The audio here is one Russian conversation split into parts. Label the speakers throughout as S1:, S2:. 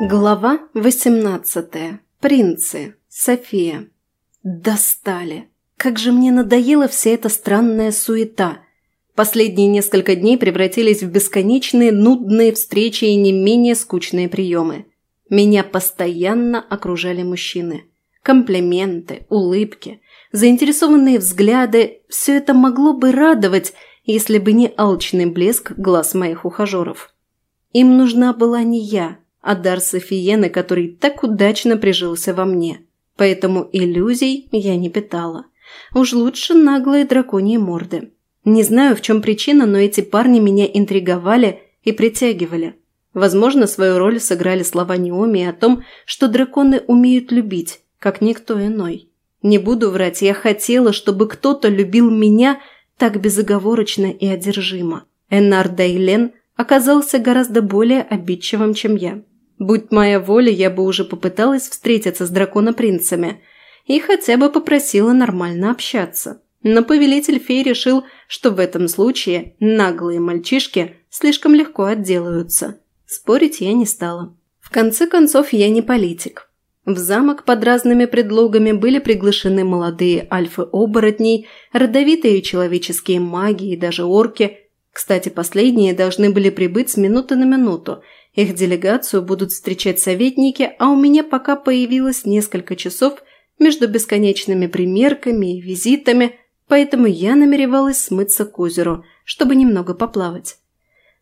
S1: Глава 18. Принцы. София. Достали. Как же мне надоела вся эта странная суета. Последние несколько дней превратились в бесконечные нудные встречи и не менее скучные приемы. Меня постоянно окружали мужчины. Комплименты, улыбки, заинтересованные взгляды – все это могло бы радовать, если бы не алчный блеск глаз моих ухажеров. Им нужна была не я – а дар Софиены, который так удачно прижился во мне. Поэтому иллюзий я не питала. Уж лучше наглые драконьи морды. Не знаю, в чем причина, но эти парни меня интриговали и притягивали. Возможно, свою роль сыграли слова Неоми о том, что драконы умеют любить, как никто иной. Не буду врать, я хотела, чтобы кто-то любил меня так безоговорочно и одержимо. Энар Дайлен оказался гораздо более обидчивым, чем я. Будь моя воля, я бы уже попыталась встретиться с драконопринцами и хотя бы попросила нормально общаться. Но повелитель фей решил, что в этом случае наглые мальчишки слишком легко отделаются. Спорить я не стала. В конце концов, я не политик. В замок под разными предлогами были приглашены молодые альфы-оборотней, родовитые человеческие маги и даже орки. Кстати, последние должны были прибыть с минуты на минуту – их делегацию будут встречать советники, а у меня пока появилось несколько часов между бесконечными примерками и визитами, поэтому я намеревалась смыться к озеру, чтобы немного поплавать.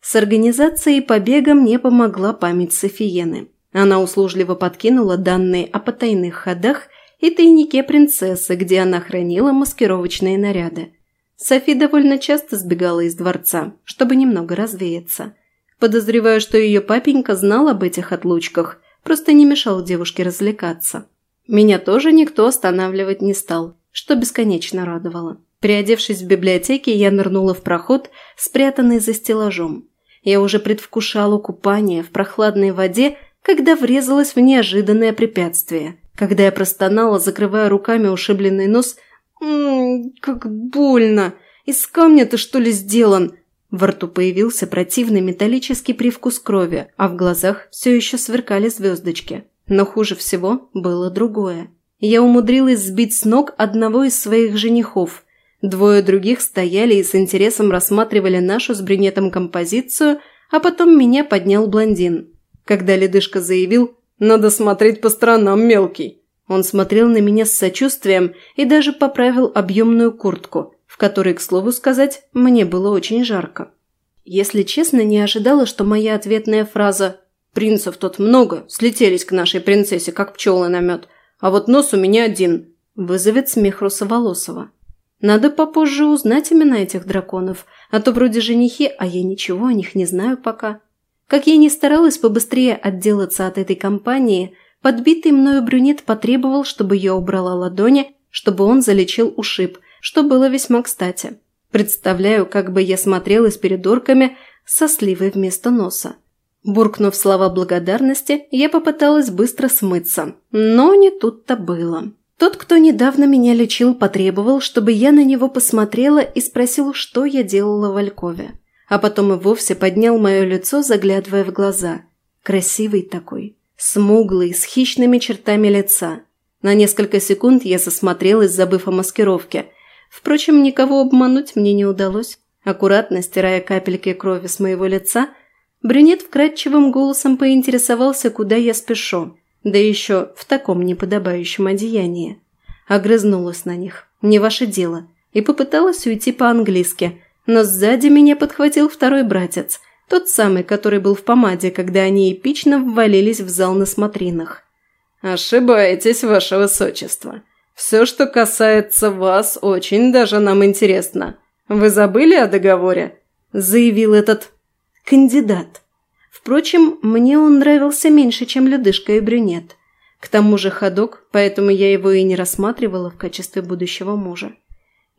S1: С организацией побега мне помогла память Софиены. Она услужливо подкинула данные о потайных ходах и тайнике принцессы, где она хранила маскировочные наряды. Софи довольно часто сбегала из дворца, чтобы немного развеяться – Подозреваю, что ее папенька знал об этих отлучках, просто не мешал девушке развлекаться. Меня тоже никто останавливать не стал, что бесконечно радовало. Приодевшись в библиотеке, я нырнула в проход, спрятанный за стеллажом. Я уже предвкушала купание в прохладной воде, когда врезалась в неожиданное препятствие. Когда я простонала, закрывая руками ушибленный нос, «Ммм, как больно! Из камня ты что ли сделан?» Во рту появился противный металлический привкус крови, а в глазах все еще сверкали звездочки. Но хуже всего было другое. Я умудрилась сбить с ног одного из своих женихов. Двое других стояли и с интересом рассматривали нашу с брюнетом композицию, а потом меня поднял блондин. Когда ледышка заявил «Надо смотреть по сторонам, мелкий», он смотрел на меня с сочувствием и даже поправил объемную куртку, в которой, к слову сказать, мне было очень жарко. Если честно, не ожидала, что моя ответная фраза «Принцев тут много, слетелись к нашей принцессе, как пчелы на мед, а вот нос у меня один» вызовет смех Русоволосова. Надо попозже узнать имена этих драконов, а то вроде женихи, а я ничего о них не знаю пока. Как я не старалась побыстрее отделаться от этой компании, подбитый мною брюнет потребовал, чтобы я убрала ладони, чтобы он залечил ушиб, что было весьма кстати. Представляю, как бы я смотрелась перед орками со сливой вместо носа. Буркнув слова благодарности, я попыталась быстро смыться, но не тут-то было. Тот, кто недавно меня лечил, потребовал, чтобы я на него посмотрела и спросил, что я делала в Алькове. А потом и вовсе поднял мое лицо, заглядывая в глаза. Красивый такой, смуглый, с хищными чертами лица. На несколько секунд я засмотрелась, забыв о маскировке – Впрочем, никого обмануть мне не удалось. Аккуратно стирая капельки крови с моего лица, брюнет вкрадчивым голосом поинтересовался, куда я спешу, да еще в таком неподобающем одеянии. Огрызнулась на них. «Не ваше дело», и попыталась уйти по-английски, но сзади меня подхватил второй братец, тот самый, который был в помаде, когда они эпично ввалились в зал на смотринах. «Ошибаетесь, ваше высочество», все, что касается вас, очень даже нам интересно. Вы забыли о договоре?» – заявил этот кандидат. Впрочем, мне он нравился меньше, чем ледышка и брюнет. К тому же ходок, поэтому я его и не рассматривала в качестве будущего мужа.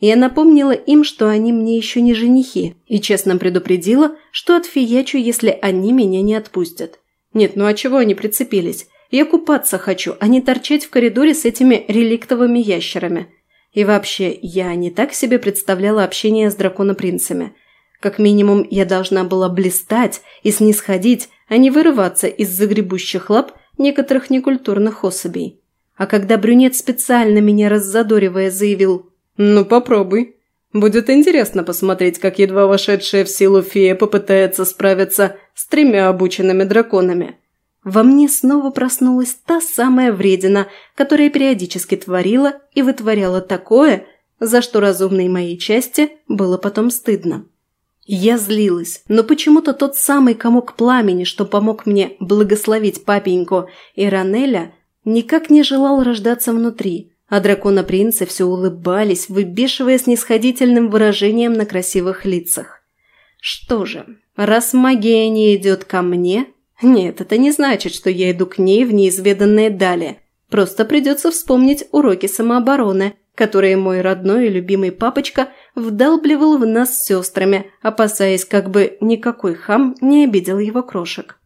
S1: Я напомнила им, что они мне еще не женихи, и честно предупредила, что отфиячу, если они меня не отпустят. Нет, ну а чего они прицепились? Я купаться хочу, а не торчать в коридоре с этими реликтовыми ящерами. И вообще, я не так себе представляла общение с драконопринцами. Как минимум, я должна была блистать и снисходить, а не вырываться из загребущих лап некоторых некультурных особей. А когда брюнет специально меня раззадоривая заявил «Ну, попробуй», Будет интересно посмотреть, как едва вошедшая в силу фея попытается справиться с тремя обученными драконами. Во мне снова проснулась та самая вредина, которая периодически творила и вытворяла такое, за что разумной моей части было потом стыдно. Я злилась, но почему-то тот самый комок пламени, что помог мне благословить папеньку и Ранеля, никак не желал рождаться внутри – а дракона-принцы все улыбались, выбешивая снисходительным выражением на красивых лицах. Что же, раз магия не идет ко мне... Нет, это не значит, что я иду к ней в неизведанные дали. Просто придется вспомнить уроки самообороны, которые мой родной и любимый папочка вдалбливал в нас с сестрами, опасаясь, как бы никакой хам не обидел его крошек.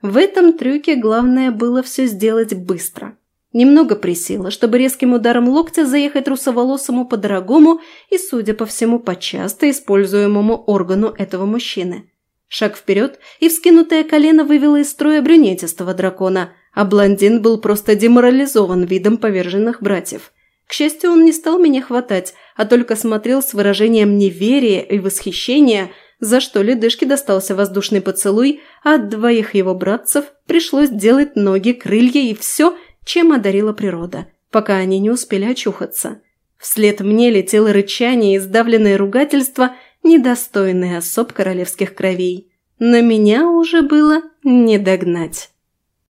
S1: В этом трюке главное было все сделать быстро – Немного присела, чтобы резким ударом локтя заехать русоволосому по дорогому и, судя по всему, почасто используемому органу этого мужчины. Шаг вперед, и вскинутое колено вывело из строя брюнетистого дракона, а блондин был просто деморализован видом поверженных братьев. К счастью, он не стал меня хватать, а только смотрел с выражением неверия и восхищения, за что ледышке достался воздушный поцелуй, а от двоих его братцев пришлось делать ноги, крылья и все – чем одарила природа, пока они не успели очухаться. Вслед мне летело рычание и сдавленное ругательство, недостойное особ королевских кровей. На меня уже было не догнать.